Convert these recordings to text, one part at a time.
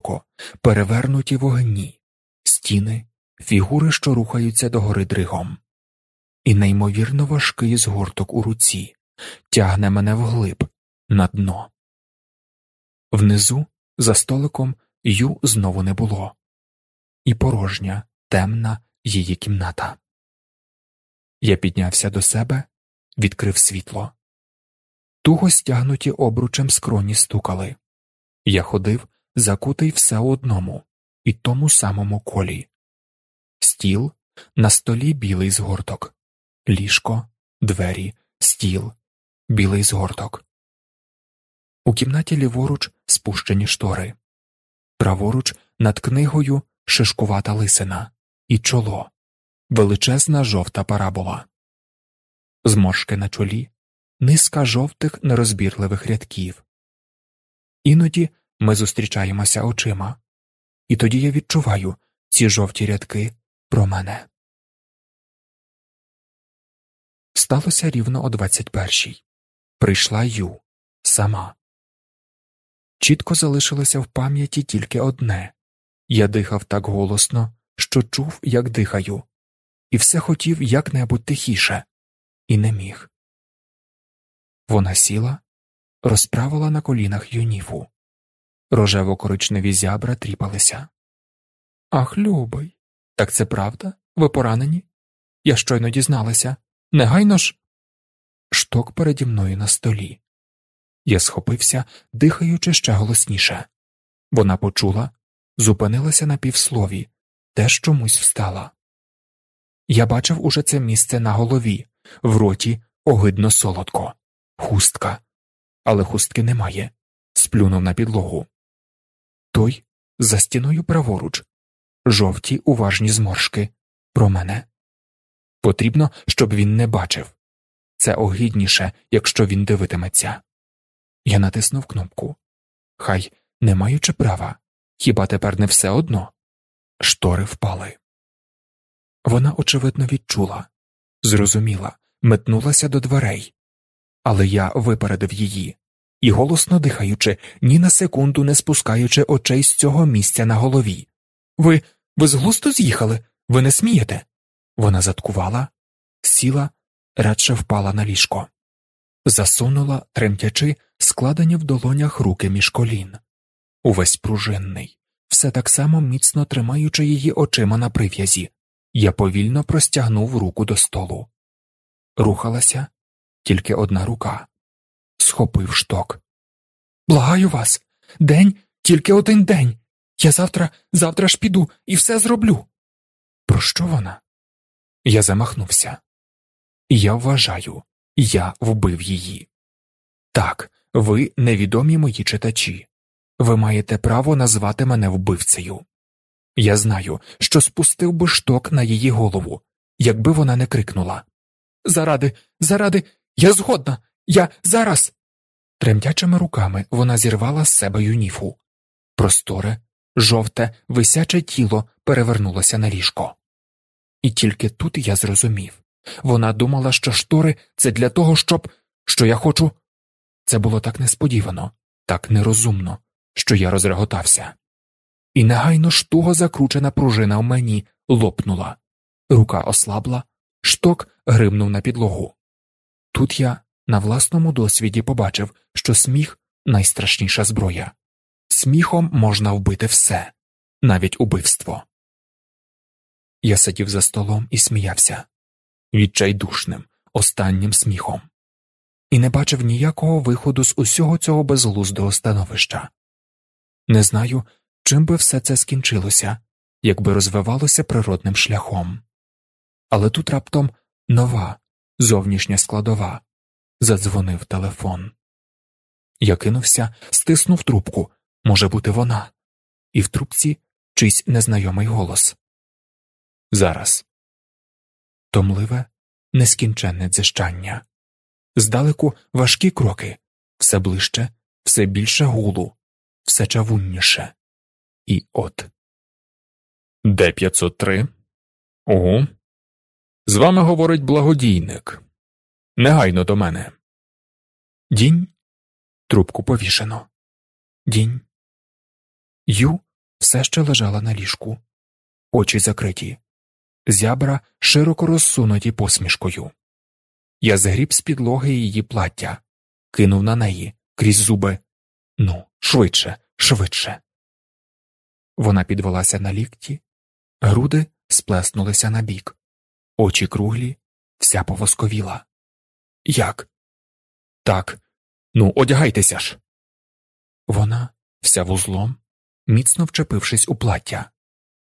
око, перевернуті вогні, стіни, фігури, що рухаються догори дригом, і неймовірно важкий згорток у руці тягне мене вглиб на дно. Внизу, за столиком, ю знову не було, і порожня, темна її кімната. Я піднявся до себе, відкрив світло. Туго стягнуті обручем скроні стукали. Я ходив, закутий все одному і тому самому колі. Стіл, на столі білий згорток, ліжко, двері, стіл, білий згорток. У кімнаті ліворуч спущені штори, праворуч над книгою шишкувата лисина і чоло, величезна жовта парабола, зморшки на чолі, низка жовтих нерозбірливих рядків. Іноді ми зустрічаємося очима, і тоді я відчуваю ці жовті рядки про мене. Сталося рівно о двадцять першій. Прийшла Ю сама. Чітко залишилося в пам'яті тільки одне я дихав так голосно, що чув, як дихаю, і все хотів якнебудь тихіше, і не міг. Вона сіла, розправила на колінах юніфу. Рожево коричневі зябра тріпалися. Ах, любий, так це правда? Ви поранені? Я щойно дізналася. Негайно ж. Шток переді мною на столі. Я схопився, дихаючи ще голосніше. Вона почула, зупинилася на півслові, теж чомусь встала. Я бачив уже це місце на голові, в роті огидно солодко, хустка, але хустки немає, сплюнув на підлогу. Той за стіною праворуч, жовті уважні зморшки про мене. Потрібно, щоб він не бачив це огидніше, якщо він дивитиметься. Я натиснув кнопку. Хай, не маючи права, хіба тепер не все одно? Штори впали. Вона, очевидно, відчула, зрозуміла, метнулася до дверей, але я випередив її і, голосно дихаючи, ні на секунду не спускаючи очей з цього місця на голові. Ви ви з глузду з'їхали? Ви не смієте? Вона заткувала, сіла, радше впала на ліжко, засунула, тремтячи, складені в долонях руки між колін, увесь пружинний, все так само міцно тримаючи її очима на прив'язі, я повільно простягнув руку до столу. Рухалася тільки одна рука, схопив шток. Благаю вас, день, тільки один день. Я завтра, завтра ж піду і все зроблю. Про що вона? Я замахнувся. Я вважаю, я вбив її. Так, ви невідомі мої читачі. Ви маєте право назвати мене вбивцею. Я знаю, що спустив би шток на її голову, якби вона не крикнула Заради, заради, я згодна, я зараз. Тремтячими руками вона зірвала з себе юніфу. Просторе, жовте, висяче тіло перевернулося на ліжко. І тільки тут я зрозумів вона думала, що штори це для того, щоб що я хочу. Це було так несподівано, так нерозумно, що я розреготався. І негайно штуго закручена пружина в мені лопнула, рука ослабла, шток гримнув на підлогу. Тут я на власному досвіді побачив, що сміх найстрашніша зброя. Сміхом можна вбити все, навіть убивство. Я сидів за столом і сміявся відчайдушним, останнім сміхом, і не бачив ніякого виходу з усього цього безглуздого становища. Не знаю, чим би все це скінчилося, якби розвивалося природним шляхом. Але тут раптом нова, зовнішня складова задзвонив телефон. Я кинувся, стиснув трубку може бути, вона, і в трубці чийсь незнайомий голос. Зараз. Томливе, нескінченне дзищання. Здалеку важкі кроки, все ближче, все більше гулу, все чавунніше. І от. Де 503? Угу. З вами говорить благодійник. Негайно до мене. Дінь. Трубку повішено. Дінь. Ю все ще лежала на ліжку, очі закриті, зябра широко розсунуті посмішкою. Я згріб з підлоги її плаття, кинув на неї крізь зуби. Ну, швидше, швидше. Вона підвелася на лікті, груди сплеснулися на бік, очі круглі, вся повосковіла. Як? Так, ну, одягайтеся ж. Вона, вся вузлом, міцно вчепившись у плаття,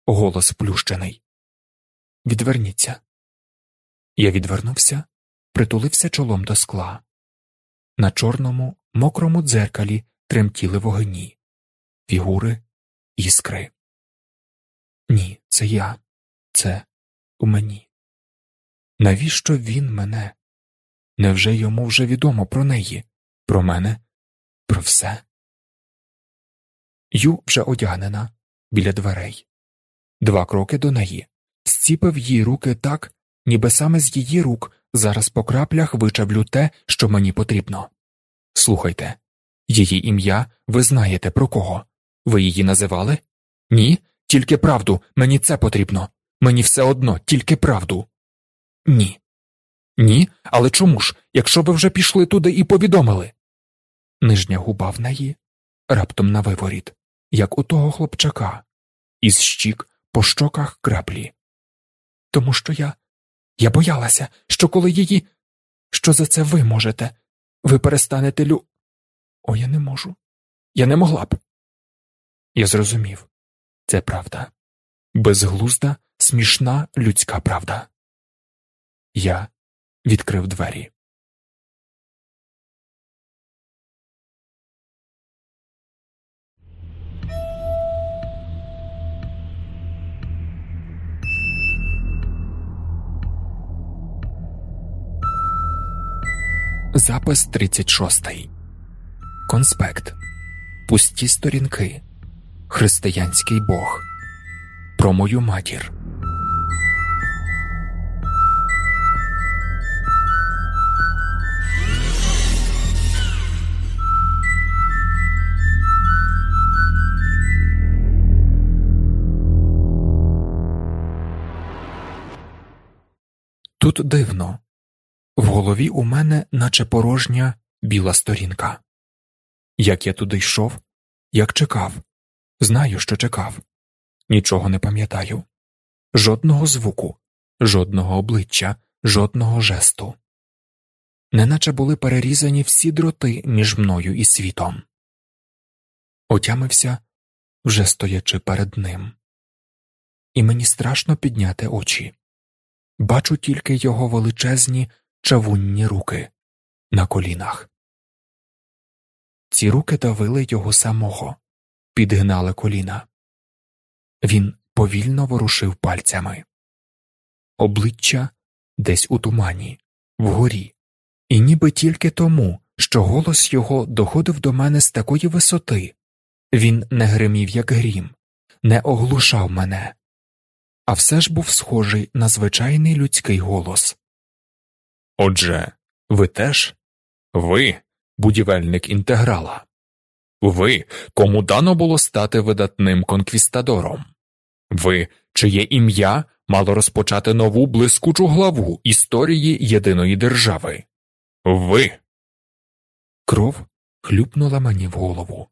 голос плющений. Відверніться. Я відвернувся, притулився чолом до скла. На чорному, мокрому дзеркалі тремтіли вогні, фігури, іскри. Ні, це я, це у мені. Навіщо він мене? Невже йому вже відомо про неї, про мене, про все? Ю вже одягнена біля дверей, два кроки до неї, зціпив її руки так, ніби саме з її рук зараз по краплях вичавлю те, що мені потрібно. Слухайте, її ім'я ви знаєте про кого? Ви її називали? Ні, тільки правду, мені це потрібно. Мені все одно, тільки правду. Ні. Ні, але чому ж, якщо ви вже пішли туди і повідомили? Нижня губа в неї раптом на виворіт, як у того хлопчака, із щік по щоках краплі. Тому що я. Я боялася, що коли її. Що за це ви можете? Ви перестанете лю. О, я не можу. Я не могла б. Я зрозумів це правда. Безглузда, смішна людська правда. Я відкрив двері. Запис 36. Конспект. Пусті сторінки. Християнський Бог. Про мою матір. Тут дивно. В голові у мене, наче порожня, біла сторінка. Як я туди йшов, як чекав, знаю, що чекав, нічого не пам'ятаю, жодного звуку, жодного обличчя, жодного жесту. Неначе були перерізані всі дроти між мною і світом. Отямився, вже стоячи перед ним, і мені страшно підняти очі. Бачу тільки його величезні чавунні руки на колінах. Ці руки давили його самого, підгинали коліна. Він повільно ворушив пальцями, обличчя десь у тумані, вгорі, і ніби тільки тому, що голос його доходив до мене з такої висоти, він не гримів, як грім, не оглушав мене, а все ж був схожий на звичайний людський голос. Отже, ви теж ви будівельник інтеграла, ви, кому дано було стати видатним конквістадором, ви, чиє ім'я мало розпочати нову блискучу главу історії єдиної держави. Ви. Кров хлюпнула мені в голову,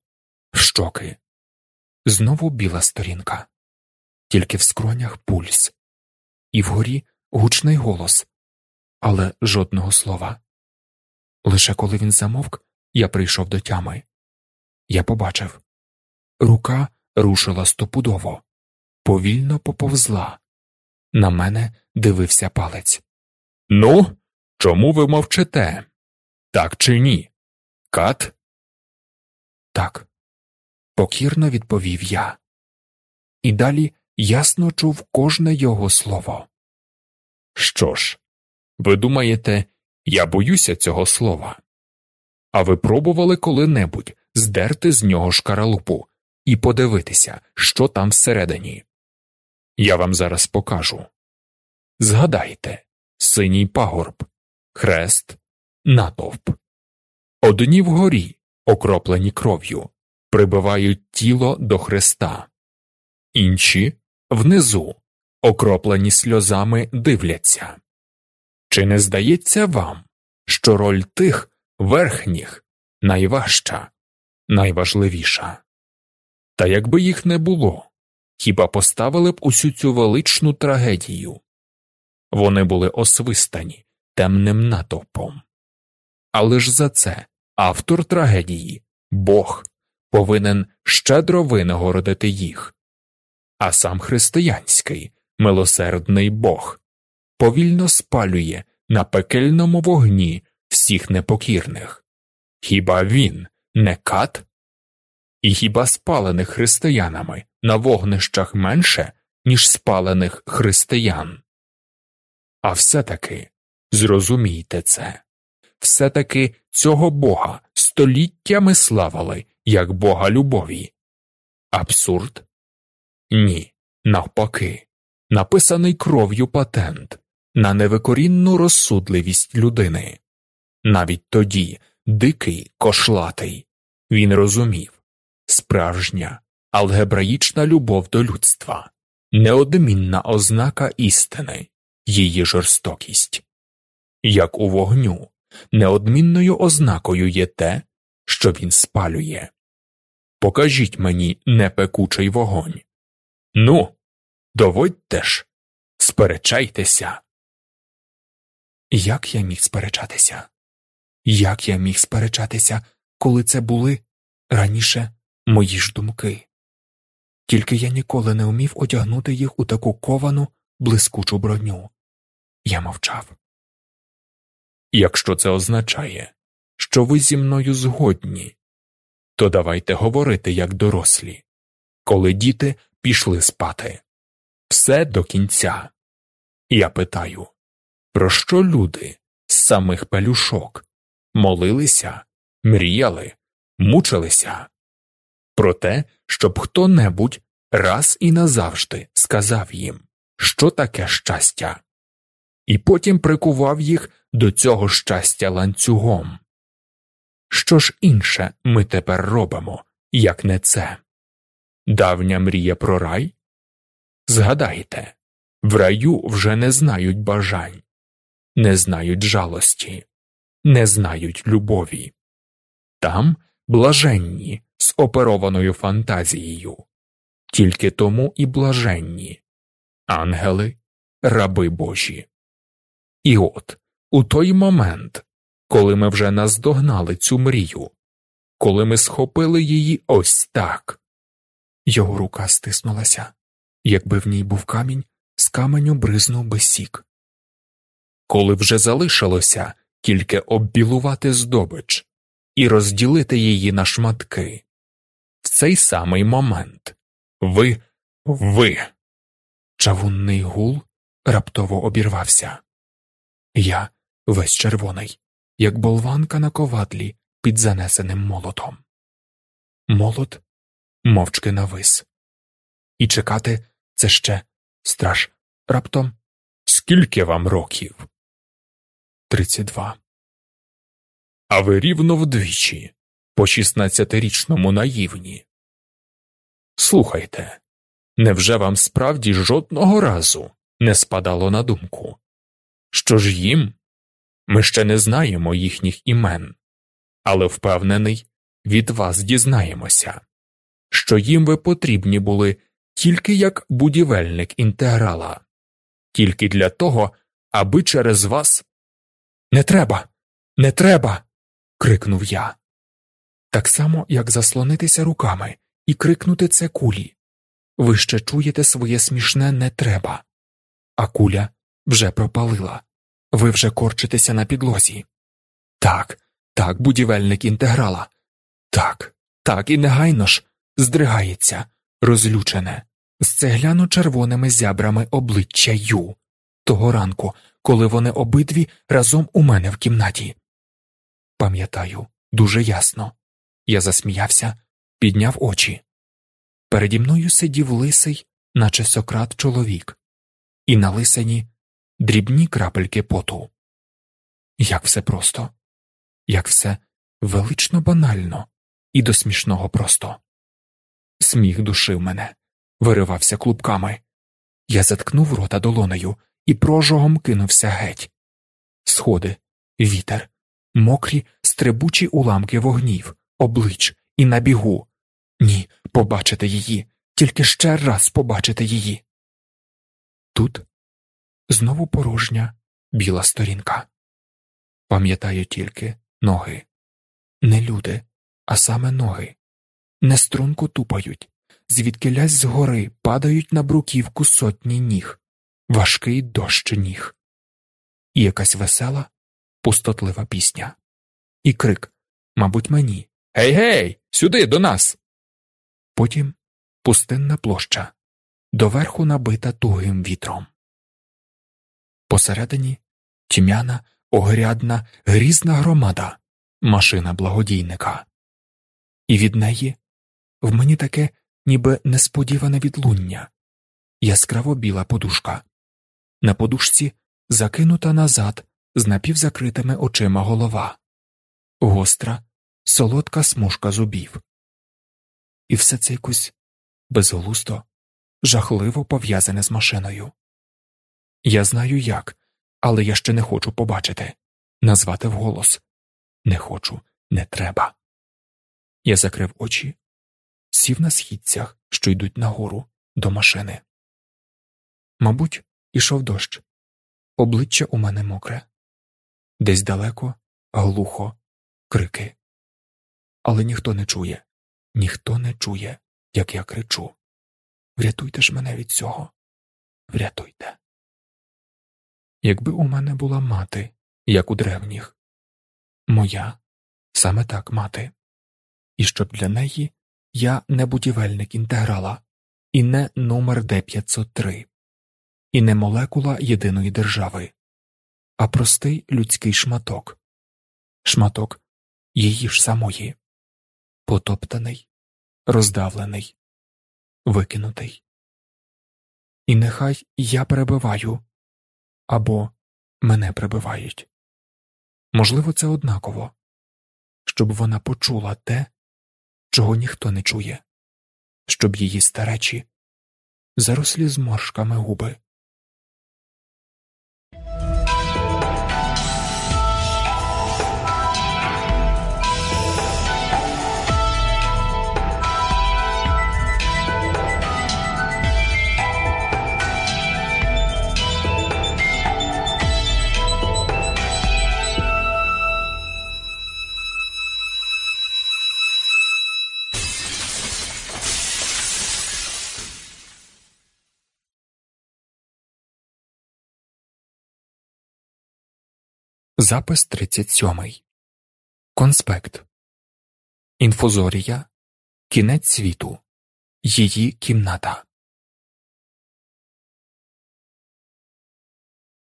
в щоки. Знову біла сторінка, тільки в скронях пульс, і вгорі гучний голос але жодного слова. Лише коли він замовк, я прийшов до тями. Я побачив рука рушила стопудово, повільно поповзла. На мене дивився палець. Ну, чому ви мовчите? Так чи ні? Кат? Так, покірно відповів я. І далі ясно чув кожне його слово. Що ж, ви думаєте, я боюся цього слова? А ви пробували коли-небудь здерти з нього шкаралупу і подивитися, що там всередині? Я вам зараз покажу. Згадайте синій пагорб, хрест, натовп. Одні вгорі, окроплені кров'ю, прибивають тіло до хреста, інші внизу, окроплені сльозами, дивляться. Чи не здається вам, що роль тих верхніх найважча, найважливіша? Та якби їх не було, хіба поставили б усю цю величну трагедію? Вони були освистані темним натовпом. Але ж за це автор трагедії, Бог, повинен щедро винагородити їх, а сам християнський, милосердний Бог повільно спалює на пекельному вогні всіх непокірних. Хіба він не кат? І хіба спалених християнами на вогнищах менше, ніж спалених християн? А все таки зрозумійте це, все таки цього Бога століттями славили як Бога любові. Абсурд? Ні, навпаки, написаний кров'ю патент на невикорінну розсудливість людини. Навіть тоді, дикий, кошлатий, він розумів справжня алгебраїчна любов до людства, неодмінна ознака істини, її жорстокість. Як у вогню, неодмінною ознакою є те, що він спалює. Покажіть мені непекучий вогонь. Ну, доводьте ж, сперечайтеся. Як я міг сперечатися? Як я міг сперечатися, коли це були раніше мої ж думки? Тільки я ніколи не вмів одягнути їх у таку ковану, блискучу броню. Я мовчав. Якщо це означає, що ви зі мною згодні, то давайте говорити як дорослі, коли діти пішли спати. Все до кінця. Я питаю, про що люди з самих пелюшок молилися, мріяли, мучилися? Про те, щоб хто небудь раз і назавжди сказав їм, що таке щастя, і потім прикував їх до цього щастя ланцюгом. Що ж інше ми тепер робимо, як не це? Давня мрія про рай? Згадайте, в раю вже не знають бажань, не знають жалості, не знають любові. Там блаженні з оперованою фантазією, тільки тому і блаженні, ангели, раби Божі. І от у той момент, коли ми вже наздогнали цю мрію, коли ми схопили її ось так. Його рука стиснулася, якби в ній був камінь, з каменю бризнув би сік. Коли вже залишилося тільки оббілувати здобич і розділити її на шматки, в цей самий момент ви, ви. Чавунний гул раптово обірвався. Я весь червоний, як болванка на ковадлі під занесеним молотом. Молот мовчки навис. І чекати це ще страж раптом. Скільки вам років? Тридцять два. А ви рівно вдвічі, по шістнадцятирічному наївні. Слухайте, невже вам справді жодного разу не спадало на думку? Що ж їм? Ми ще не знаємо їхніх імен, але впевнений, від вас дізнаємося, що їм ви потрібні були тільки як будівельник інтеграла, тільки для того, аби через вас. Не треба, не треба. крикнув я. Так само, як заслонитися руками і крикнути це кулі. Ви ще чуєте своє смішне не треба, а куля вже пропалила. Ви вже корчитеся на підлозі. Так, так, будівельник інтеграла. Так, так, і негайно ж здригається, розлючене, з цегляно червоними зябрами обличчя Ю, того ранку, коли вони обидві разом у мене в кімнаті. Пам'ятаю, дуже ясно. Я засміявся, підняв очі. Переді мною сидів лисий, наче сократ чоловік, і на лисині дрібні крапельки поту. Як все просто, як все велично банально і до смішного просто. Сміх душив мене, виривався клубками. Я заткнув рота долонею і прожогом кинувся геть. Сходи, вітер, мокрі, стрибучі уламки вогнів, облич і на бігу. Ні, побачити її, тільки ще раз побачити її. Тут знову порожня біла сторінка. Пам'ятаю тільки ноги, не люди, а саме ноги, не струнку тупають, звідки лязь згори падають на бруківку сотні ніг, важкий дощ ніг, і якась весела, пустотлива пісня, і крик, мабуть, мені. Гей, гей, сюди до нас. Потім пустинна площа, доверху набита тугим вітром. Посередині тьмяна, огрядна, грізна громада, машина благодійника, і від неї в мені таке ніби несподіване відлуння, яскраво біла подушка. На подушці закинута назад з напівзакритими очима голова, гостра, солодка смужка зубів. І все це якось безглусто, жахливо пов'язане з машиною. Я знаю як, але я ще не хочу побачити, назвати вголос не хочу, не треба. Я закрив очі, сів на східцях, що йдуть нагору, до машини. Мабуть, ішов дощ, обличчя у мене мокре, десь далеко, глухо, крики. Але ніхто не чує, ніхто не чує, як я кричу. Врятуйте ж мене від цього, врятуйте. Якби у мене була мати, як у древніх, моя, саме так мати, і щоб для неї я не будівельник інтеграла, і не номер Д 503, і не молекула єдиної держави, а простий людський шматок, шматок її ж самої, потоптаний, роздавлений, викинутий. І нехай я перебиваю або мене прибивають. Можливо, це однаково, щоб вона почула те, чого ніхто не чує, щоб її старечі зарослі зморшками губи. Запис 37. Конспект Інфузорія. Кінець світу. Її кімната.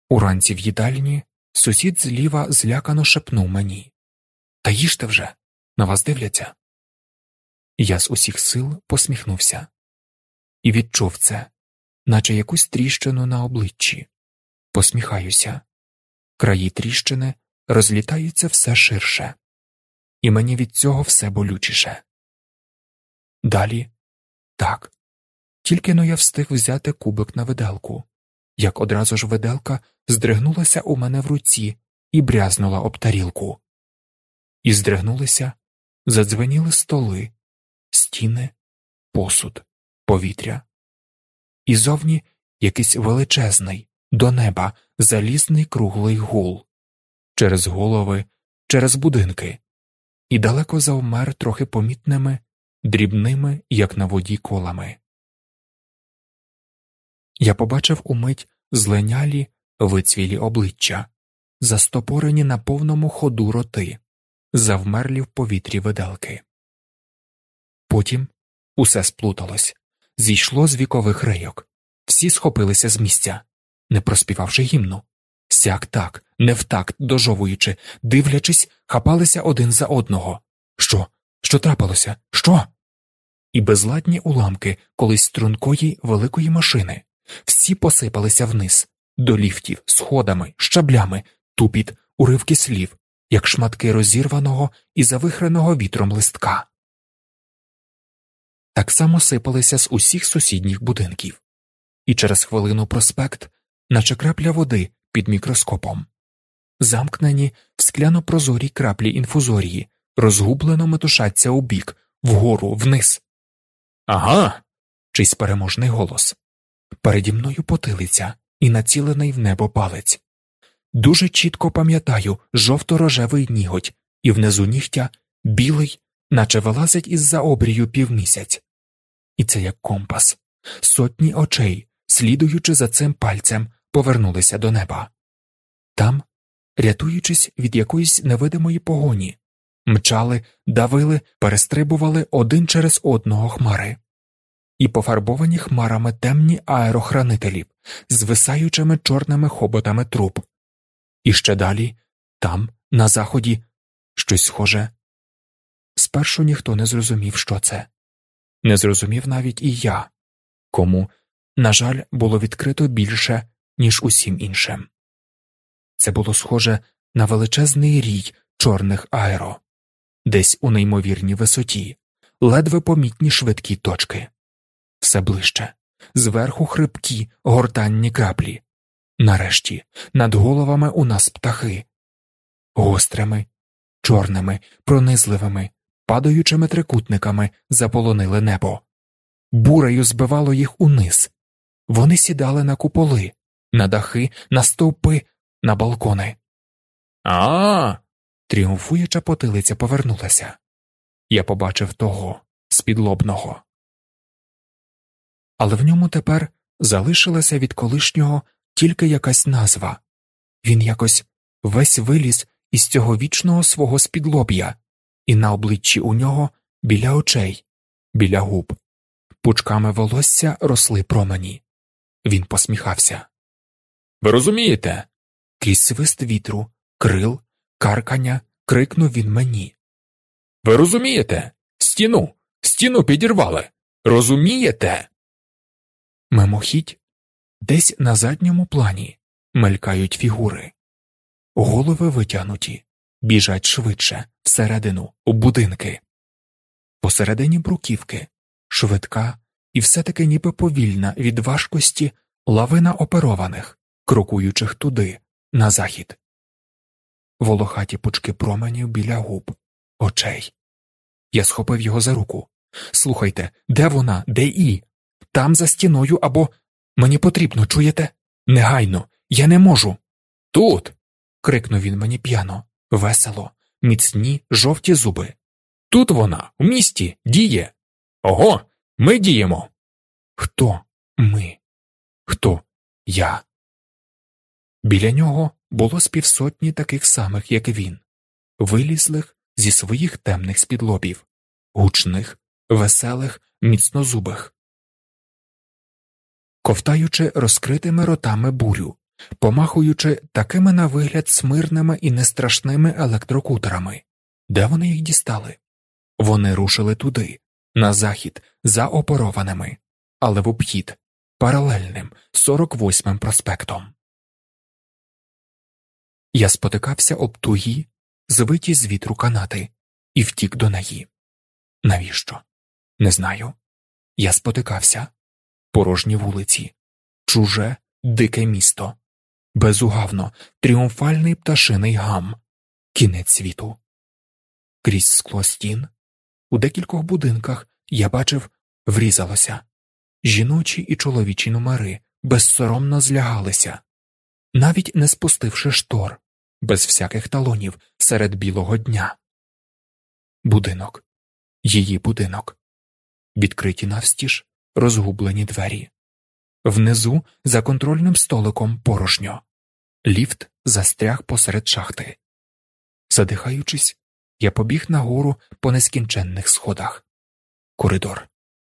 Уранці в їдальні сусід зліва злякано шепнув мені Та їжте вже. На вас дивляться. Я з усіх сил посміхнувся і відчув це, наче якусь тріщину на обличчі. Посміхаюся краї тріщини розлітаються все ширше, і мені від цього все болючіше. Далі так, тільки но я встиг взяти кубик на виделку, як одразу ж виделка здригнулася у мене в руці і брязнула об тарілку. І здригнулися, задзвеніли столи, стіни, посуд, повітря. І зовні якийсь величезний, до неба залізний круглий гул, через голови, через будинки, і далеко завмер трохи помітними, дрібними, як на воді колами. Я побачив умить зленялі, вицвілі обличчя, застопорені на повному ходу роти, завмерлі в повітрі виделки. Потім усе сплуталось, зійшло з вікових рейок, всі схопилися з місця не проспівавши гімну. Сяк так, не в такт дожовуючи, дивлячись, хапалися один за одного. Що? Що трапилося? Що? І безладні уламки колись стрункої великої машини. Всі посипалися вниз, до ліфтів, сходами, щаблями, тупіт, уривки слів, як шматки розірваного і завихреного вітром листка. так само сипалися з усіх сусідніх будинків, і через хвилину проспект, наче крапля води під мікроскопом. Замкнені в скляно прозорій краплі інфузорії, розгублено метушаться у бік, вгору, вниз. Ага. чийсь переможний голос. Переді мною потилиця і націлений в небо палець. Дуже чітко пам'ятаю жовто-рожевий ніготь, і внизу нігтя білий, наче вилазить із за обрію півмісяць. І це як компас. Сотні очей, слідуючи за цим пальцем, повернулися до неба. Там, рятуючись від якоїсь невидимої погоні, мчали, давили, перестрибували один через одного хмари, і пофарбовані хмарами темні аерохранителі з висаючими чорними хоботами труб. І ще далі, там, на заході, щось схоже. Спершу ніхто не зрозумів, що це, не зрозумів навіть і я, кому, на жаль, було відкрито більше, ніж усім іншим. Це було схоже на величезний рій чорних аеро, десь у неймовірній висоті, ледве помітні швидкі точки, все ближче, зверху хрипкі, гортанні краплі, нарешті над головами у нас птахи, гострими, чорними, пронизливими, падаючими трикутниками заполонили небо, бурею збивало їх униз, вони сідали на куполи, на дахи, на стовпи, на балкони. А. тріумфуюча потилиця повернулася. Я побачив того спідлобного. Але в ньому тепер залишилася від колишнього тільки якась назва він якось весь виліз із цього вічного свого спідлоб'я, і на обличчі у нього біля очей, біля губ, пучками волосся росли промені. Він посміхався. Ви розумієте? Крізь свист вітру, крил, каркання, крикнув він мені. Ви розумієте? Стіну, стіну підірвали. Розумієте? Мимохідь, десь на задньому плані мелькають фігури, голови витягнуті, біжать швидше, всередину, у будинки. Посередині бруківки, швидка і все таки ніби повільна від важкості лавина оперованих, крокуючих туди, на захід, волохаті пучки променів біля губ, очей. Я схопив його за руку. Слухайте, де вона, де і? Там за стіною або мені потрібно, чуєте? Негайно, я не можу. Тут. крикнув він мені п'яно, весело, міцні жовті зуби. Тут вона, в місті, діє. Ого, ми діємо. Хто ми? Хто я? Біля нього було з півсотні таких самих, як він, вилізлих зі своїх темних спідлобів, гучних, веселих, міцнозубих. Ковтаючи розкритими ротами бурю, помахуючи такими на вигляд смирними і нестрашними електрокутерами, де вони їх дістали? Вони рушили туди, на захід, за опорованими, але в обхід, паралельним 48-м проспектом. Я спотикався об тугі, звиті з вітру канати, і втік до неї. Навіщо? Не знаю. Я спотикався порожні вулиці, чуже, дике місто, безугавно, тріумфальний пташиний гам, кінець світу. Крізь скло стін, у декількох будинках я бачив, врізалося жіночі і чоловічі номери безсоромно злягалися, навіть не спустивши штор, без всяких талонів серед білого дня. Будинок, її будинок, відкриті навстіж, розгублені двері. Внизу, за контрольним столиком порожньо, ліфт застряг посеред шахти. Задихаючись, я побіг нагору по нескінченних сходах. Коридор.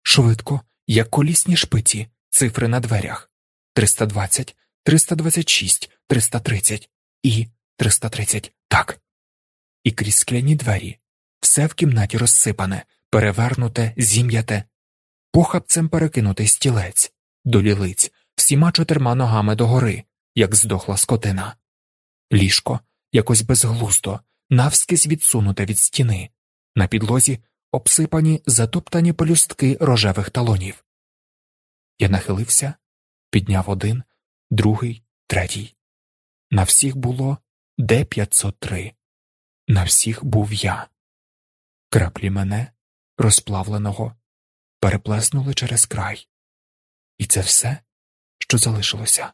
Швидко, як колісні шпиці, цифри на дверях 320, 326, 330 і 330 так. І крізь скляні двері, все в кімнаті розсипане, перевернуте, зім'яте, похапцем перекинутий стілець, до лілиць, всіма чотирма ногами догори, як здохла скотина. Ліжко якось безглуздо, навскись відсунуте від стіни, на підлозі обсипані затоптані пелюстки рожевих талонів. Я нахилився, підняв один, другий, третій. На всіх було Д 503 На всіх був я. Краплі мене, розплавленого, переплеснули через край. І це все, що залишилося.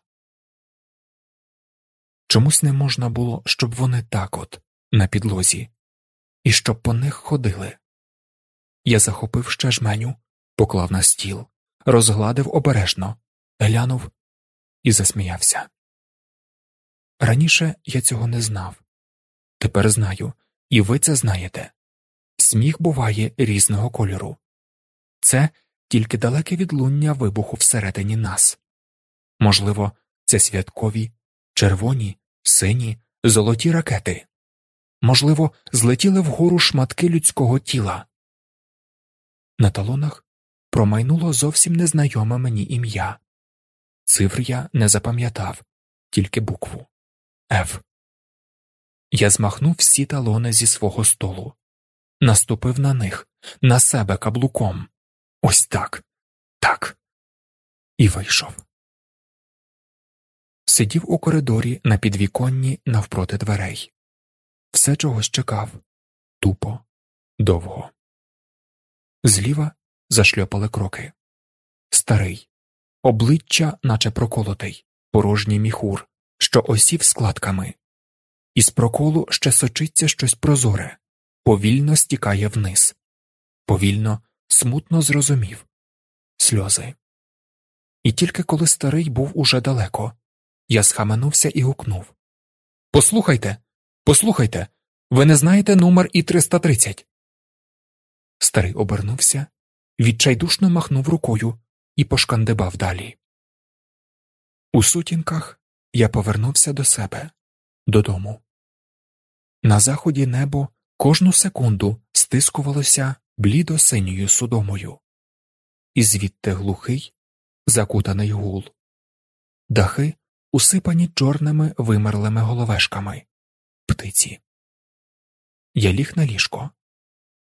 Чомусь не можна було, щоб вони так от, на підлозі, і щоб по них ходили. Я захопив ще жменю, поклав на стіл, розгладив обережно, глянув і засміявся. Раніше я цього не знав. Тепер знаю, і ви це знаєте. Сміх буває різного кольору. Це тільки далеке відлуння вибуху всередині нас. Можливо, це святкові, червоні, сині, золоті ракети. Можливо, злетіли вгору шматки людського тіла. На талонах промайнуло зовсім незнайоме мені ім'я. Цифр я не запам'ятав, тільки букву Ф. Я змахнув всі талони зі свого столу, наступив на них, на себе каблуком. Ось так, так, і вийшов. Сидів у коридорі на підвіконні навпроти дверей. Все чогось чекав тупо, довго. Зліва зашльопали кроки. Старий, обличчя, наче проколотий, порожній міхур, що осів складками. Із проколу ще сочиться щось прозоре, повільно стікає вниз. Повільно, смутно зрозумів сльози. І тільки коли старий був уже далеко, я схаменувся і гукнув Послухайте, послухайте, ви не знаєте номер і 330 Старий обернувся, відчайдушно махнув рукою і пошкандибав далі. У сутінках я повернувся до себе, додому. На заході небо кожну секунду стискувалося блідо синьою судомою, і звідти глухий, закутаний гул, дахи усипані чорними вимерлими головешками, птиці. Я ліг на ліжко,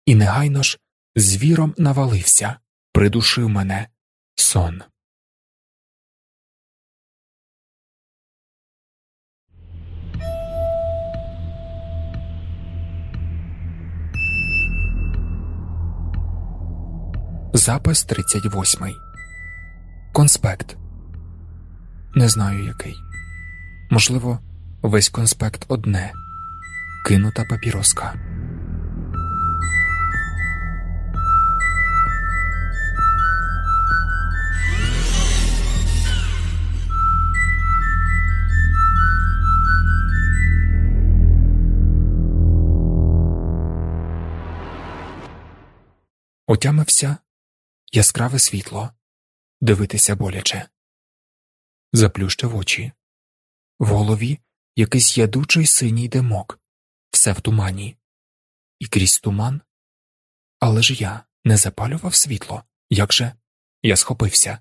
і негайно ж звіром навалився, придушив мене сон. Запис 38. Конспект. Не знаю який. Можливо, весь конспект одне. Кинута папіроска. Отямився яскраве світло, дивитися боляче, заплющив очі. В голові якийсь ядучий синій димок, все в тумані, і крізь туман. Але ж я не запалював світло, як же я схопився.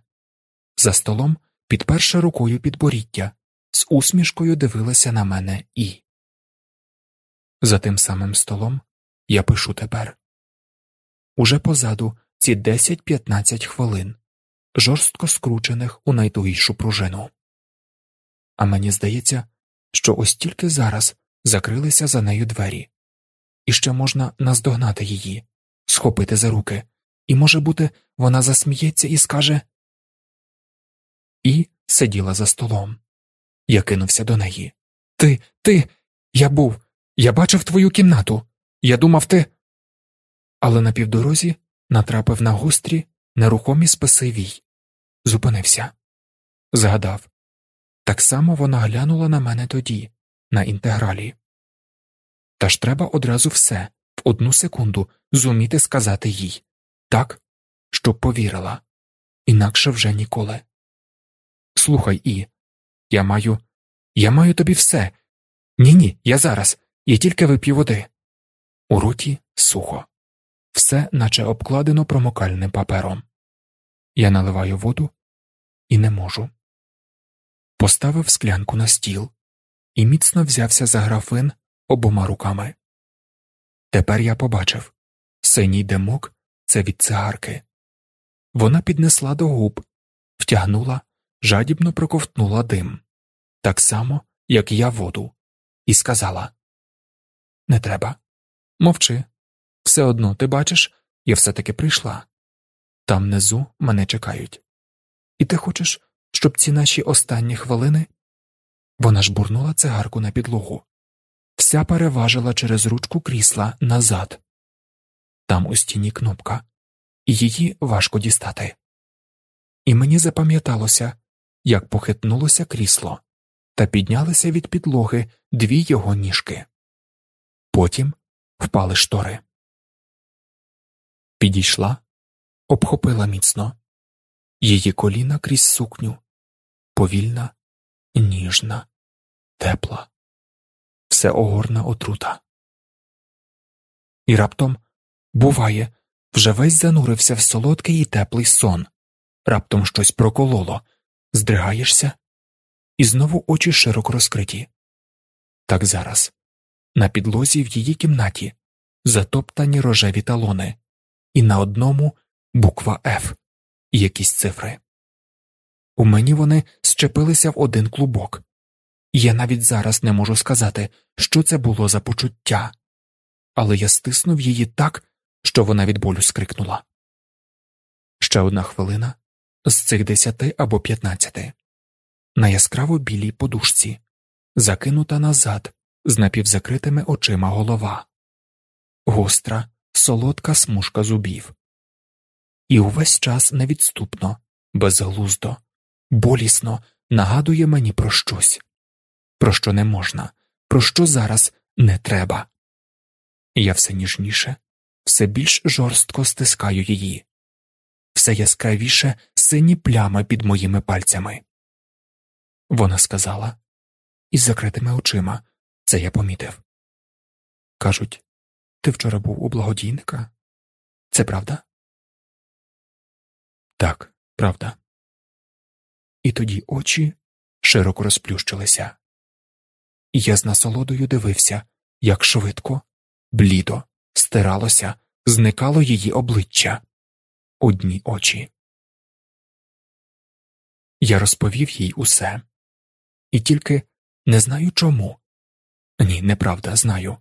За столом, підперши рукою підборіддя, з усмішкою дивилася на мене і. За тим самим столом я пишу тепер. Уже позаду ці 10-15 хвилин, жорстко скручених у найтугішу пружину. А мені здається, що ось тільки зараз закрилися за нею двері, і ще можна наздогнати її, схопити за руки, і, може бути, вона засміється і скаже І сиділа за столом. Я кинувся до неї. Ти, ти, я був, я бачив твою кімнату. Я думав, ти. Але на півдорозі натрапив на гострі, нерухомі списи вій. Зупинився. Згадав так само вона глянула на мене тоді, на інтегралі. Та ж треба одразу все в одну секунду зуміти сказати їй так, щоб повірила, інакше вже ніколи. Слухай, І, я маю, я маю тобі все. Ні, ні, я зараз, я тільки вип'ю води. У роті сухо все наче обкладено промокальним папером. Я наливаю воду і не можу. Поставив склянку на стіл і міцно взявся за графин обома руками. Тепер я побачив Синій димок це від цигарки. Вона піднесла до губ, втягнула, жадібно проковтнула дим, так само, як я воду, і сказала Не треба. Мовчи. Все одно ти бачиш, я все таки прийшла. Там внизу мене чекають. І ти хочеш, щоб ці наші останні хвилини. Вона жбурнула цигарку на підлогу, вся переважила через ручку крісла назад. Там у стіні кнопка, і її важко дістати. І мені запам'яталося, як похитнулося крісло, та піднялися від підлоги дві його ніжки. Потім впали штори. Підійшла, обхопила міцно, її коліна крізь сукню, повільна, ніжна, тепла, все огорна отрута. І раптом, буває, вже весь занурився в солодкий і теплий сон, раптом щось прокололо, здригаєшся, і знову очі широко розкриті. Так зараз, на підлозі в її кімнаті, затоптані рожеві талони, і на одному буква Ф і якісь цифри. У мені вони щепилися в один клубок. Я навіть зараз не можу сказати, що це було за почуття, але я стиснув її так, що вона від болю скрикнула. Ще одна хвилина з цих десяти або п'ятнадцяти на яскраво білій подушці, закинута назад з напівзакритими очима голова, гостра, солодка смужка зубів, і увесь час невідступно, безглуздо, болісно нагадує мені про щось, про що не можна, про що зараз не треба. Я все ніжніше, все більш жорстко стискаю її, все яскравіше сині плями під моїми пальцями. Вона сказала, із закритими очима це я помітив. Кажуть, ти вчора був у благодійника? Це правда? Так, правда. І тоді очі широко розплющилися. Я з насолодою дивився, як швидко, блідо, стиралося, зникало її обличчя, одні очі. Я розповів їй усе, і тільки не знаю чому. Ні, неправда, знаю,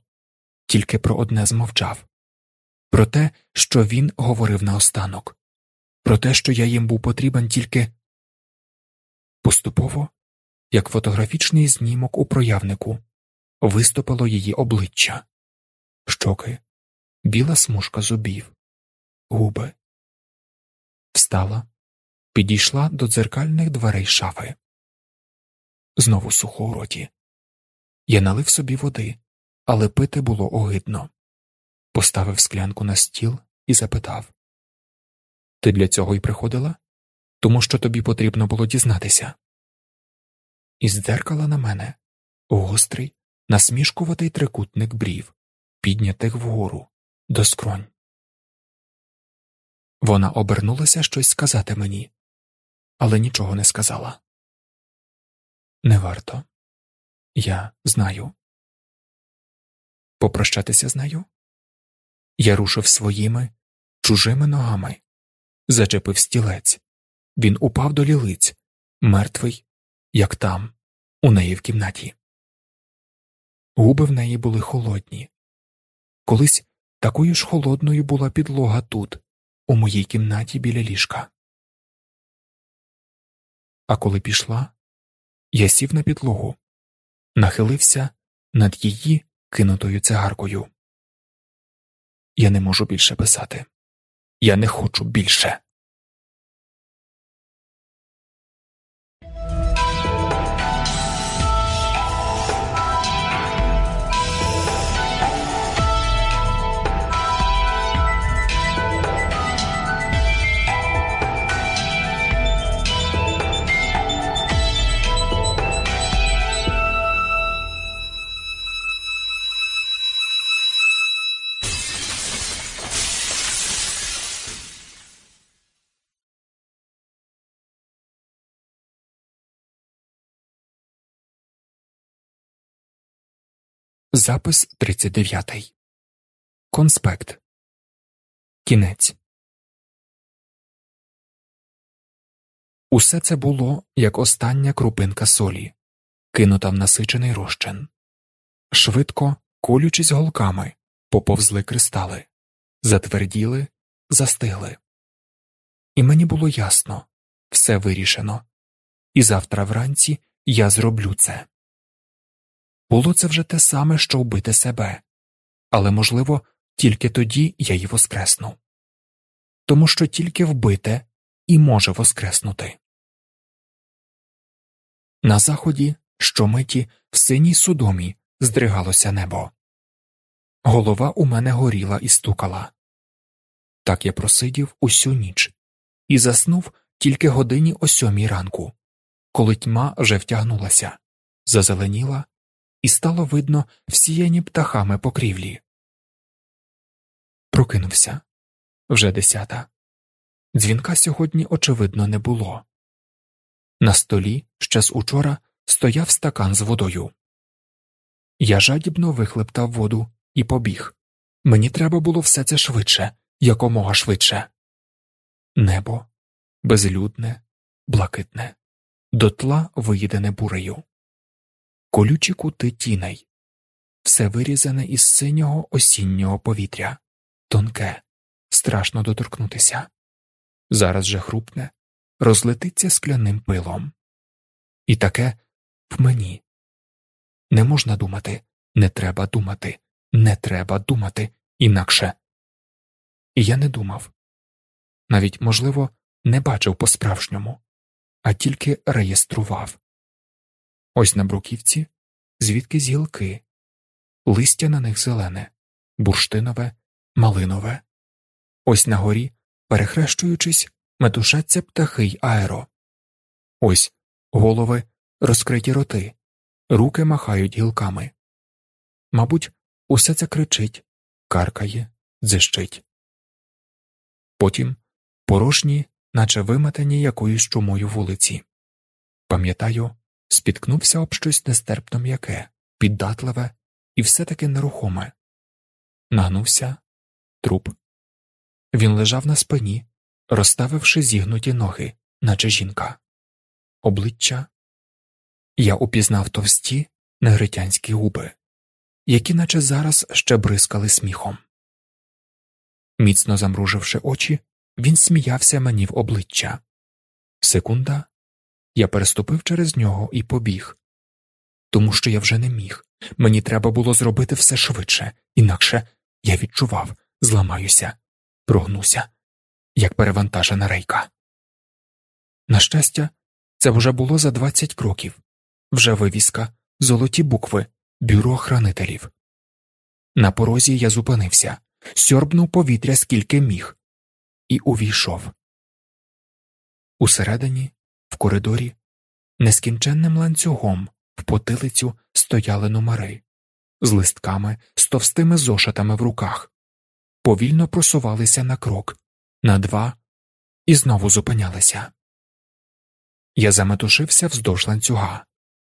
тільки про одне змовчав про те, що він говорив наостанок, про те, що я їм був потрібен тільки поступово, як фотографічний знімок у проявнику, виступило її обличчя, щоки, біла смужка зубів, губи. Встала, підійшла до дзеркальних дверей шафи. Знову сухо у роті. Я налив собі води, але пити було огидно. Поставив склянку на стіл і запитав Ти для цього й приходила? Тому що тобі потрібно було дізнатися. І здеркала на мене гострий, насмішкуватий трикутник брів, піднятих вгору, до скронь. Вона обернулася щось сказати мені, але нічого не сказала. Не варто. Я знаю. Попрощатися з нею? Я рушив своїми чужими ногами, зачепив стілець. Він упав до лілиць, мертвий, як там, у неї в кімнаті. Губи в неї були холодні. Колись такою ж холодною була підлога тут, у моїй кімнаті біля ліжка. А коли пішла, я сів на підлогу, нахилився над її кинутою цигаркою. Я не можу більше писати. Я не хочу більше. Запис 39. Конспект Кінець. Усе це було як остання крупинка солі, кинута в насичений розчин. Швидко, колючись голками, поповзли кристали, затверділи, застигли. І мені було ясно все вирішено, і завтра вранці я зроблю це. Було це вже те саме, що вбити себе, але, можливо, тільки тоді я й воскресну. Тому що тільки вбите і може воскреснути. На заході, щомиті, в синій судомі здригалося небо. Голова у мене горіла і стукала. Так я просидів усю ніч і заснув тільки годині о сьомій ранку, коли тьма вже втягнулася, зазеленіла, і стало видно всіяні птахами покрівлі. Прокинувся вже десята. Дзвінка сьогодні, очевидно, не було. На столі ще з учора стояв стакан з водою. Я жадібно вихлептав воду і побіг. Мені треба було все це швидше, якомога швидше. Небо безлюдне, блакитне, дотла виїдене бурею, колючі кути тіней, все вирізане із синього осіннього повітря, тонке, страшно доторкнутися. Зараз же хрупне, розлетиться скляним пилом. І таке в мені. Не можна думати, не треба думати, не треба думати інакше. І я не думав. Навіть, можливо, не бачив по справжньому, а тільки реєстрував. Ось на бруківці, звідки з гілки, листя на них зелене, бурштинове, малинове. Ось на горі, перехрещуючись, метушаться птахи й аеро. Ось голови, розкриті роти, руки махають гілками. Мабуть, усе це кричить, каркає, дзищить. Потім порожні, наче виметані якоюсь чумою вулиці. Пам'ятаю, спіткнувся об щось нестерпно м'яке, піддатливе і все таки нерухоме. Нагнувся труп. Він лежав на спині, розставивши зігнуті ноги, наче жінка, обличчя. Я упізнав товсті негритянські губи, які наче зараз ще бризкали сміхом. Міцно замруживши очі, він сміявся мені в обличчя. Секунда, я переступив через нього і побіг, тому що я вже не міг. Мені треба було зробити все швидше, інакше я відчував, зламаюся, прогнуся, як перевантажена рейка. На щастя, це вже було за двадцять кроків вже вивіска, золоті букви, бюро хранителів. На порозі я зупинився, сьорбнув повітря скільки міг, і увійшов. Усередині, в коридорі, нескінченним ланцюгом в потилицю стояли номери. З листками, з товстими зошитами в руках, повільно просувалися на крок, на два і знову зупинялися. Я заметушився вздовж ланцюга,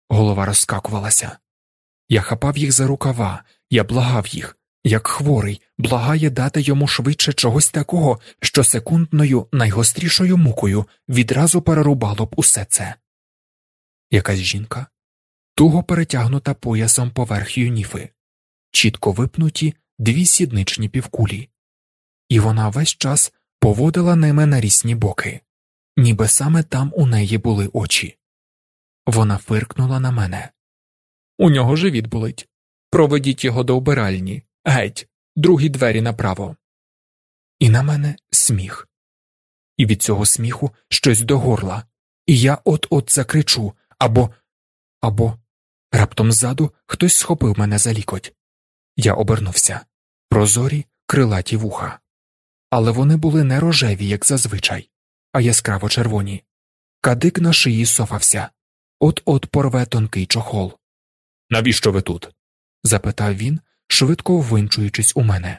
голова розскакувалася. Я хапав їх за рукава, я благав їх, як хворий, благає дати йому швидше чогось такого, що секундною найгострішою мукою відразу перерубало б усе це. Якась жінка, туго перетягнута поясом поверх юніфи, чітко випнуті дві сідничні півкулі, і вона весь час поводила ними на рісні боки, ніби саме там у неї були очі. Вона фиркнула на мене. У нього живіт болить. Проведіть його до обиральні. Геть, другі двері направо. І на мене сміх. І від цього сміху щось до горла, і я от от закричу або або раптом ззаду хтось схопив мене за лікоть. Я обернувся прозорі крилаті вуха. Але вони були не рожеві, як зазвичай, а яскраво червоні. Кадик на шиї софався, от от порве тонкий чохол. Навіщо ви тут? запитав він, швидко ввинчуючись у мене.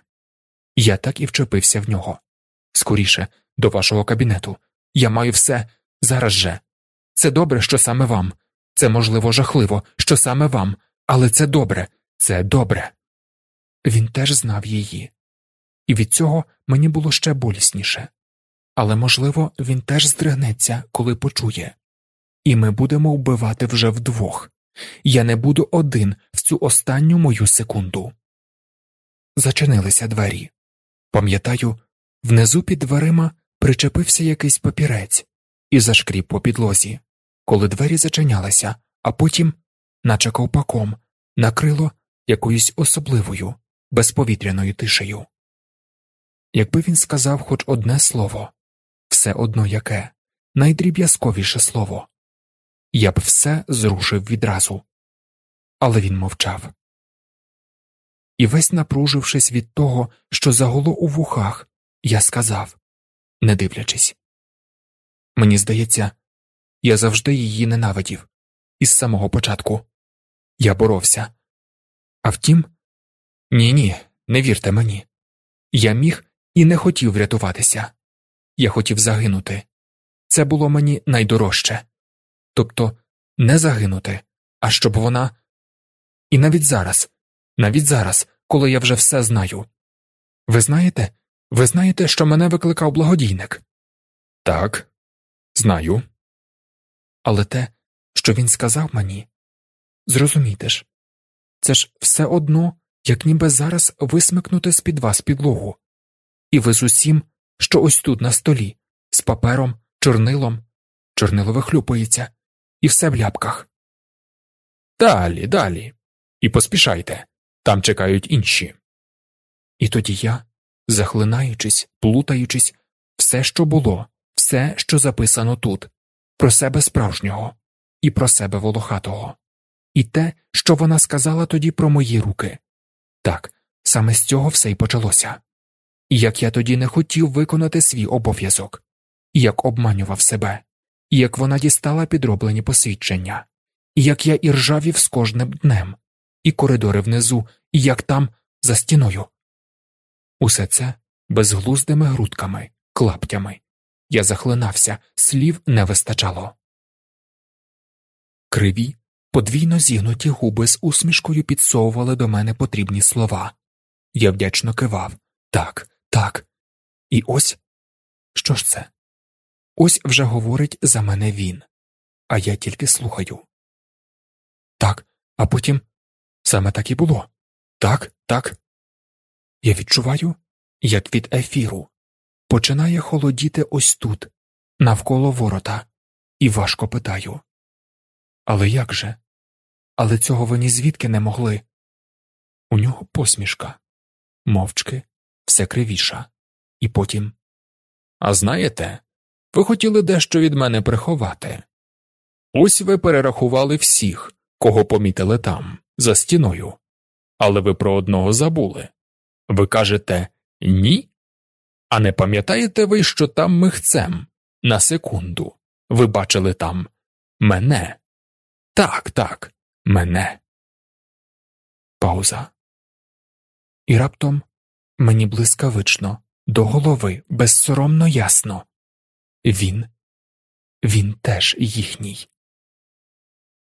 Я так і вчепився в нього. Скоріше, до вашого кабінету. Я маю все зараз же. Це добре, що саме вам. Це, можливо, жахливо, що саме вам, але це добре, це добре. Він теж знав її. і від цього мені було ще болісніше. Але, можливо, він теж здригнеться, коли почує, і ми будемо вбивати вже вдвох. Я не буду один в цю останню мою секунду. Зачинилися двері. Пам'ятаю, внизу під дверима причепився якийсь папірець і зашкріп по підлозі, коли двері зачинялися, а потім, наче ковпаком, накрило якоюсь особливою, безповітряною тишею. Якби він сказав хоч одне слово, все одно яке, найдріб'язковіше слово, я б все зрушив відразу. Але він мовчав. І весь напружившись від того, що загуло у вухах, я сказав, не дивлячись. Мені здається, я завжди її ненавидів із самого початку. Я боровся. А втім, ні, ні, не вірте мені. Я міг і не хотів врятуватися. Я хотів загинути. Це було мені найдорожче. Тобто не загинути, а щоб вона. І навіть зараз, навіть зараз, коли я вже все знаю. Ви знаєте, ви знаєте, що мене викликав благодійник? Так, знаю. Але те, що він сказав мені, зрозумійте ж, це ж все одно, як ніби зараз висмикнути з під вас підлогу, і ви з усім, що ось тут на столі, з папером, чорнилом, чорнило вихлюпується, і все в ляпках. Далі, далі. І поспішайте там чекають інші. І тоді я, захлинаючись, плутаючись, все, що було, все, що записано тут, про себе справжнього, і про себе волохатого, і те, що вона сказала тоді про мої руки. Так, саме з цього все й почалося. І як я тоді не хотів виконати свій обов'язок, і як обманював себе, як вона дістала підроблені посвідчення, як я і ржавів з кожним днем, і коридори внизу, і як там, за стіною. Усе це безглуздими грудками, клаптями. Я захлинався, слів не вистачало. Криві, подвійно зігнуті губи з усмішкою підсовували до мене потрібні слова. Я вдячно кивав так, так. І ось що ж це? Ось вже говорить за мене він, а я тільки слухаю. Так, а потім саме так і було. Так, так. Я відчуваю, як від ефіру починає холодіти ось тут, навколо ворота, і важко питаю. Але як же? Але цього ви ні звідки не могли. У нього посмішка, мовчки, все кривіша, і потім. А знаєте, ви хотіли дещо від мене приховати. Ось ви перерахували всіх, кого помітили там, за стіною, але ви про одного забули. Ви кажете ні? А не пам'ятаєте ви, що там михцем? На секунду. Ви бачили там мене? Так, так, мене. Пауза. І раптом мені блискавично, до голови, безсоромно ясно. Він, він теж їхній.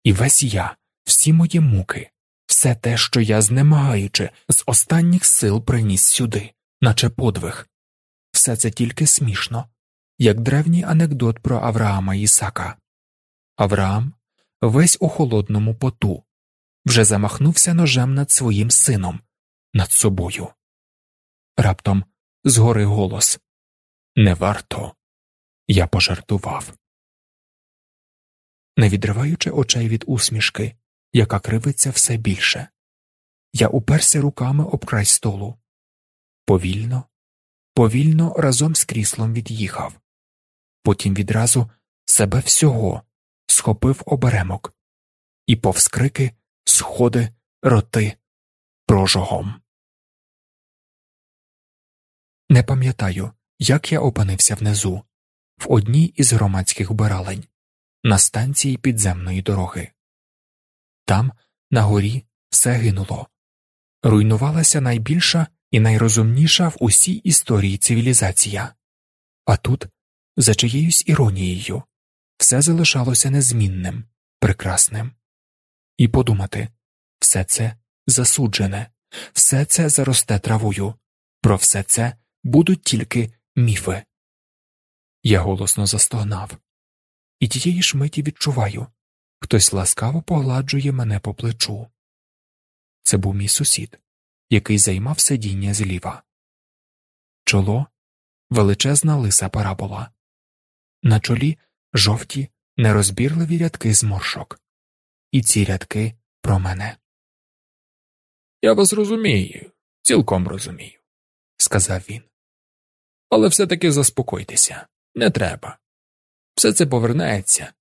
І весь я, всі мої муки, все те, що я, знемагаючи, з останніх сил приніс сюди, наче подвиг, все це тільки смішно, як древній анекдот про Авраама Ісака. Авраам, весь у холодному поту, вже замахнувся ножем над своїм сином, над собою. Раптом згори голос Не варто. Я пожартував. Не відриваючи очей від усмішки, яка кривиться все більше, я уперся руками об край столу. Повільно, повільно разом з кріслом від'їхав, потім відразу себе всього схопив оберемок і повскрики, сходи, роти прожогом. Не пам'ятаю, як я опинився внизу, в одній із громадських вбиралень, на станції підземної дороги. Там, на горі, все гинуло, руйнувалася найбільша і найрозумніша в усій історії цивілізація, а тут, за чиєюсь іронією, все залишалося незмінним, прекрасним. І подумати все це засуджене, все це заросте травою, Про все це будуть тільки міфи. Я голосно застогнав, і тієї ж миті відчуваю хтось ласкаво погладжує мене по плечу. Це був мій сусід, який займав сидіння зліва. Чоло величезна лиса парабола, на чолі жовті нерозбірливі рядки зморшок, і ці рядки про мене. Я вас розумію, цілком розумію, сказав він. Але все таки заспокойтеся, не треба. Все це повернеться,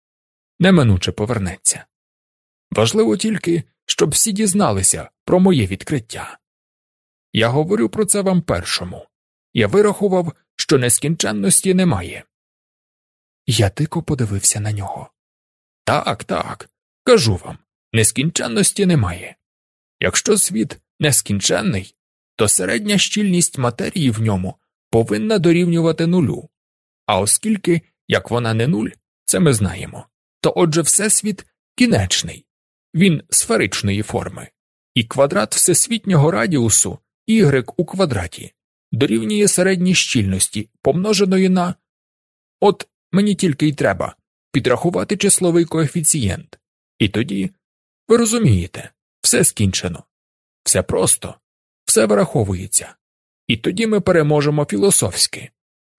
неминуче повернеться. Важливо тільки, щоб всі дізналися про моє відкриття. Я говорю про це вам першому. Я вирахував, що нескінченності немає. Я тико подивився на нього. Так, так, кажу вам, нескінченності немає. Якщо світ нескінченний, то середня щільність матерії в ньому повинна дорівнювати нулю, а оскільки, як вона не нуль, це ми знаємо, то отже Всесвіт кінечний, він сферичної форми, і квадрат всесвітнього радіусу y у квадраті дорівнює середній щільності, помноженої на. От мені тільки й треба підрахувати числовий коефіцієнт, і тоді, ви розумієте, все скінчено, все просто, все враховується, і тоді ми переможемо філософськи.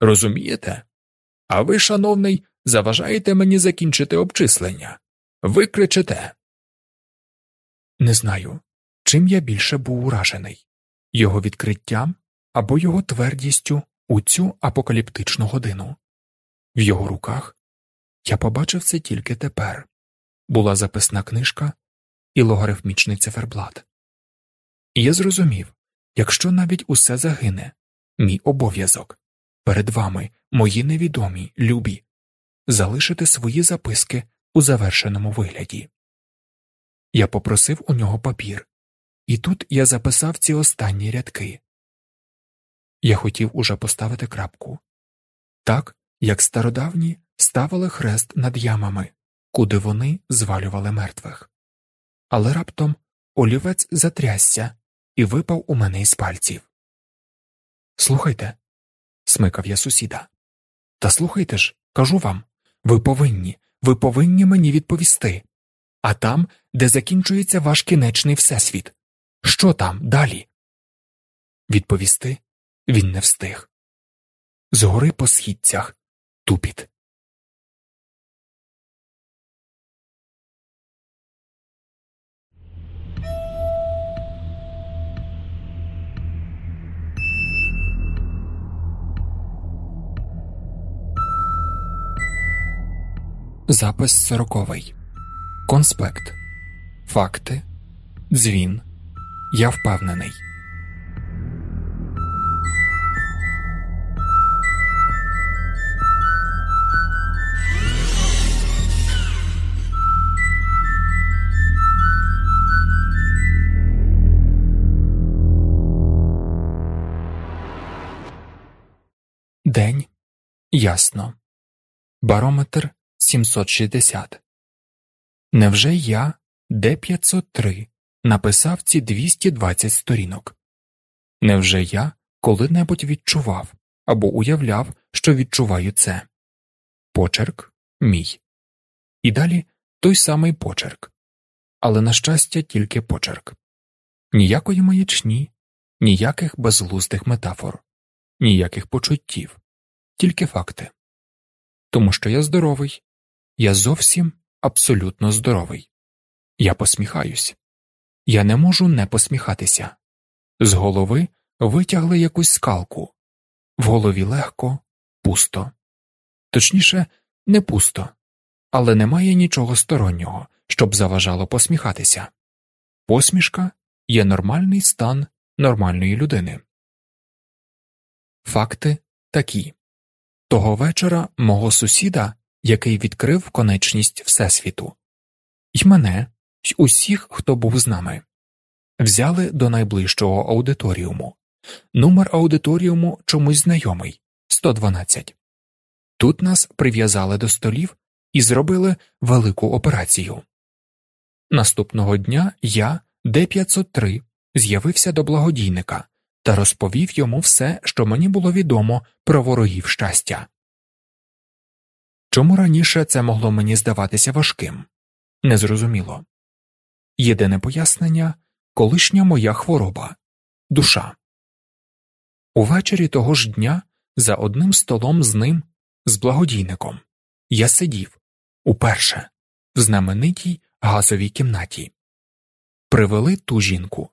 Розумієте? А ви, шановний, заважаєте мені закінчити обчислення. Ви кричите. Не знаю, чим я більше був уражений його відкриттям або його твердістю у цю апокаліптичну годину. В його руках я побачив це тільки тепер була записна книжка і логарифмічний циферблат. Я зрозумів якщо навіть усе загине, мій обов'язок перед вами, мої невідомі, любі, залишити свої записки у завершеному вигляді. Я попросив у нього папір, і тут я записав ці останні рядки. Я хотів уже поставити крапку так, як стародавні ставили хрест над ямами, куди вони звалювали мертвих. Але раптом олівець затрясся і випав у мене із пальців. Слухайте, смикав я сусіда. Та слухайте ж, кажу вам, ви повинні, ви повинні мені відповісти. А там, де закінчується ваш кінечний всесвіт. Що там далі? Відповісти він не встиг. Згори по східцях тупіт. Запис сороковий. Конспект. Факти. Дзвін. Я впевнений. День ясно. Барометр 760. Невже я, Д 503, написав ці 220 сторінок? Невже я коли-небудь відчував або уявляв, що відчуваю це? Почерк мій. І далі той самий почерк. Але, на щастя, тільки почерк. Ніякої маячні, ніяких безглуздих метафор, ніяких почуттів, тільки факти. Тому що я здоровий, я зовсім абсолютно здоровий. Я посміхаюсь. Я не можу не посміхатися. З голови витягли якусь скалку. В голові легко, пусто. Точніше, не пусто, але немає нічого стороннього, щоб заважало посміхатися. Посмішка є нормальний стан нормальної людини. Факти такі того вечора мого сусіда який відкрив конечність Всесвіту, й мене, й усіх, хто був з нами, взяли до найближчого аудиторіуму. Номер аудиторіуму чомусь знайомий 112. Тут нас прив'язали до столів і зробили велику операцію. Наступного дня я, Д 503 з'явився до благодійника, та розповів йому все, що мені було відомо про ворогів щастя. Чому раніше це могло мені здаватися важким? Незрозуміло. Єдине пояснення колишня моя хвороба душа. Увечері того ж дня за одним столом з ним, з благодійником, я сидів уперше в знаменитій газовій кімнаті. Привели ту жінку.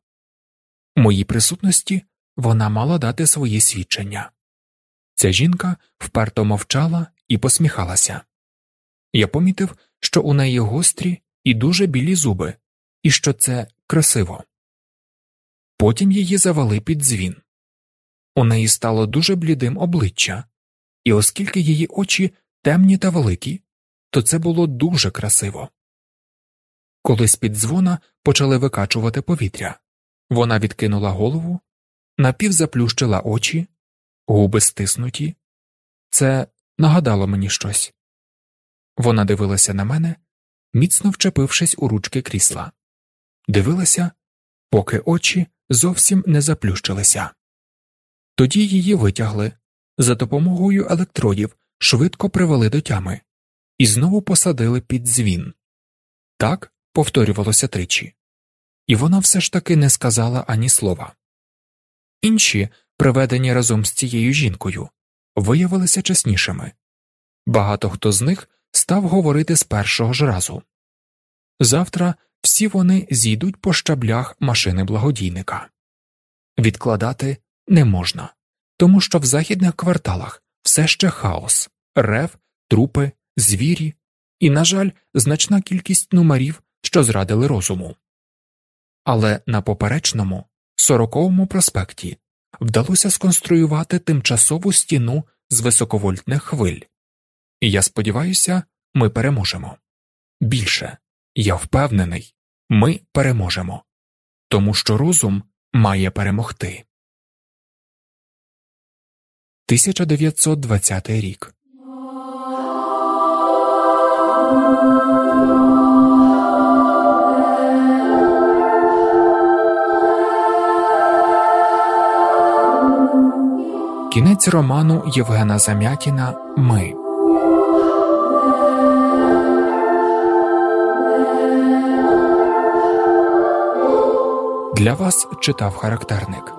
Моїй присутності вона мала дати свої свідчення. Ця жінка вперто мовчала і посміхалася. Я помітив, що у неї гострі і дуже білі зуби, і що це красиво. Потім її завели під дзвін. У неї стало дуже блідим обличчя, і оскільки її очі темні та великі, то це було дуже красиво. Коли з під дзвона почали викачувати повітря, вона відкинула голову, напівзаплющила очі, губи стиснуті. Це нагадало мені щось. Вона дивилася на мене, міцно вчепившись у ручки крісла, дивилася, поки очі зовсім не заплющилися. Тоді її витягли, за допомогою електродів швидко привели до тями і знову посадили під дзвін. Так повторювалося тричі, і вона все ж таки не сказала ані слова. Інші, приведені разом з цією жінкою, виявилися чеснішими. Багато хто з них став говорити з першого ж разу. Завтра всі вони зійдуть по щаблях машини благодійника. Відкладати не можна, тому що в західних кварталах все ще хаос, рев, трупи, звірі і, на жаль, значна кількість номерів, що зрадили розуму. Але на поперечному, сороковому проспекті вдалося сконструювати тимчасову стіну з високовольтних хвиль, і я сподіваюся, ми переможемо. Більше я впевнений, ми переможемо, тому що розум має перемогти. 1920 рік. Кінець роману Євгена Замятіна Ми. Для вас читав характерник.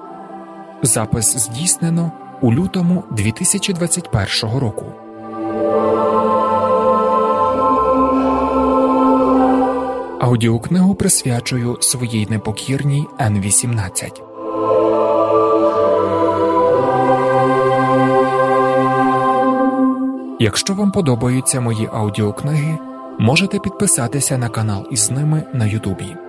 Запис здійснено у лютому 2021 року. Аудіокнигу присвячую своїй непокірній Н18. Якщо вам подобаються мої аудіокниги, можете підписатися на канал із ними на Ютубі.